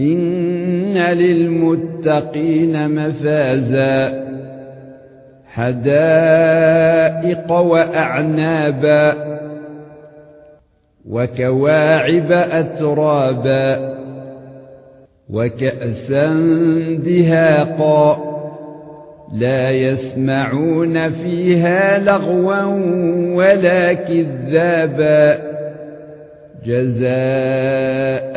ان للمتقين مفازا حدائق واعنابا وكواعب اترابا وكأسا دهاقا لا يسمعون فيها لغوا ولا كذابا جزاء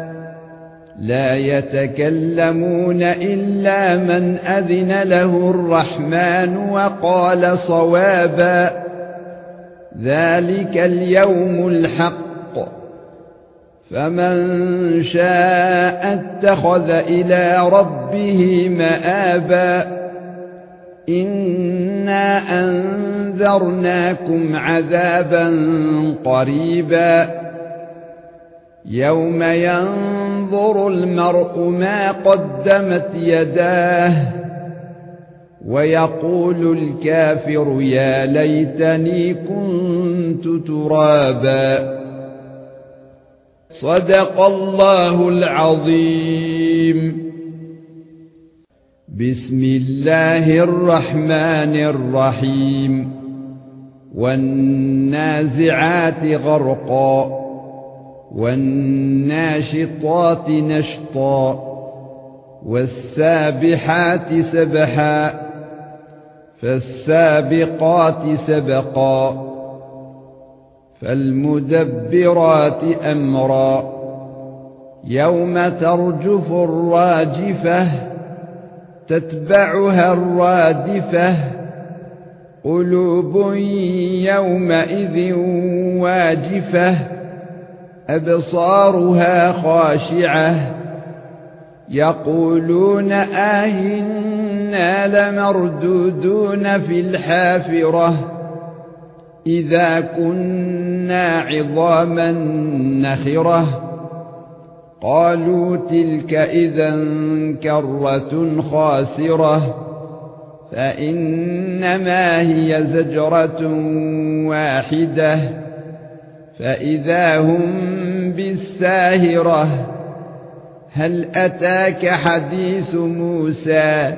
لا يتكلمون إلا من أذن له الرحمن وقال صوابا. ذلك اليوم الحق. فمن شاء اتخذ إلى ربه مآبا. إنا أنذرناكم عذابا قريبا. يوم ينظر المرء ما قدمت يداه ويقول الكافر يا ليتني كنت ترابا. صدق الله العظيم. بسم الله الرحمن الرحيم. والنازعات غرقا. والناشطات نشطا والسابحات سبحا فالسابقات سبقا فالمدبرات أمرا يوم ترجف الراجفة تتبعها الرادفة قلوب يومئذ واجفة أبصارها خاشعة. يقولون آهنا لمردودون في الحافرة. إذا كنا عظاما نخرة. قالوا تلك إذا كرة خاسرة. فإنما هي زجرة واحدة. فإذا هم بالساهرة هل أتاك حديث موسى؟